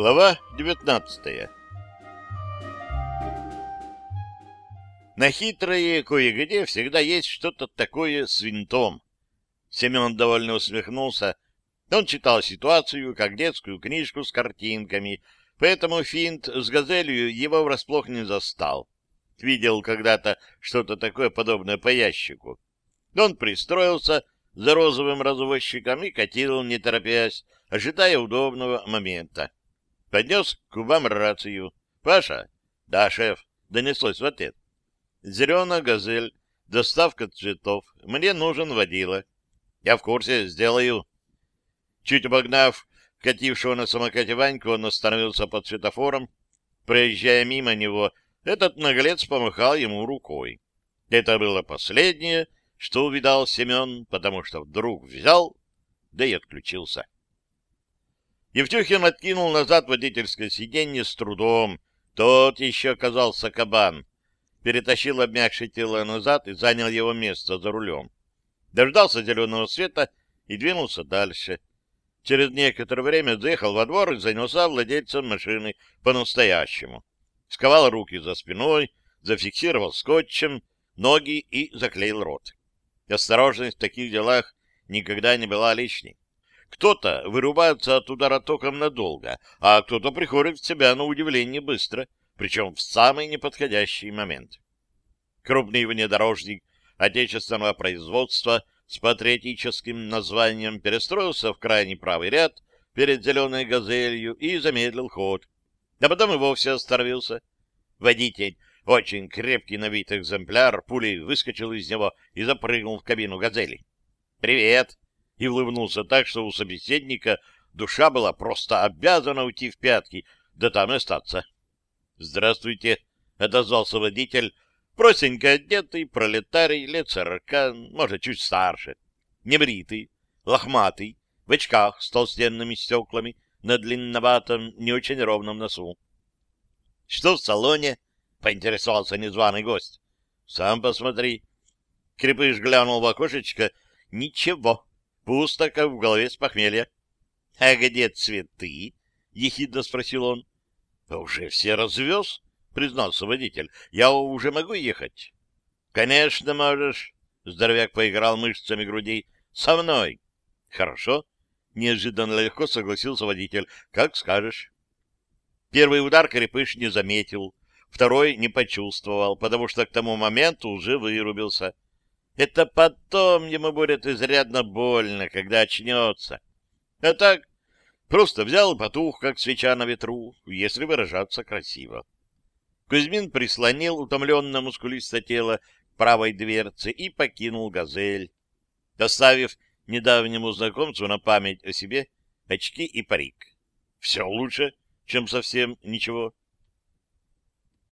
Глава 19 На хитрое кое-где всегда есть что-то такое с винтом. Семен довольно усмехнулся. Он читал ситуацию, как детскую книжку с картинками, поэтому финт с газелью его врасплох не застал. Видел когда-то что-то такое подобное по ящику. Он пристроился за розовым развозчиком и катил, не торопясь, ожидая удобного момента. Поднес к губам рацию. «Паша?» «Да, шеф», — донеслось в ответ. «Зеленая газель, доставка цветов. Мне нужен водила». «Я в курсе, сделаю». Чуть обогнав катившего на самокате Ваньку, он остановился под светофором. Проезжая мимо него, этот наглец помахал ему рукой. Это было последнее, что увидал Семен, потому что вдруг взял, да и отключился. Евтюхин откинул назад водительское сиденье с трудом. Тот еще оказался кабан. Перетащил обмякшее тело назад и занял его место за рулем. Дождался зеленого света и двинулся дальше. Через некоторое время заехал во двор и занялся владельцем машины по-настоящему. Сковал руки за спиной, зафиксировал скотчем ноги и заклеил рот. Осторожность в таких делах никогда не была лишней. Кто-то вырубается от удара током надолго, а кто-то приходит в себя на удивление быстро, причем в самый неподходящий момент. Крупный внедорожник отечественного производства с патриотическим названием перестроился в крайний правый ряд перед зеленой газелью и замедлил ход. А потом и вовсе остановился. Водитель, очень крепкий на вид экземпляр, пулей выскочил из него и запрыгнул в кабину газели. «Привет!» И улыбнулся так, что у собеседника душа была просто обязана уйти в пятки, да там и остаться. — Здравствуйте, — отозвался водитель, простенько одетый, пролетарий, лет сорока, может, чуть старше, небритый, лохматый, в очках с толстенными стеклами, на длинноватом, не очень ровном носу. — Что в салоне? — поинтересовался незваный гость. — Сам посмотри. Крепыш глянул в окошечко. — Ничего, Пусто, как в голове с похмелья. — А где цветы? — ехидно спросил он. — Уже все развез, — признался водитель. — Я уже могу ехать? — Конечно, можешь. Здоровяк поиграл мышцами груди. — Со мной. — Хорошо. Неожиданно легко согласился водитель. — Как скажешь. Первый удар Крепыш не заметил, второй не почувствовал, потому что к тому моменту уже вырубился. — это потом ему будет изрядно больно, когда очнется. А так, просто взял потух, как свеча на ветру, если выражаться красиво. Кузьмин прислонил утомленное мускулистое тело к правой дверце и покинул «Газель», оставив недавнему знакомцу на память о себе очки и парик. Все лучше, чем совсем ничего.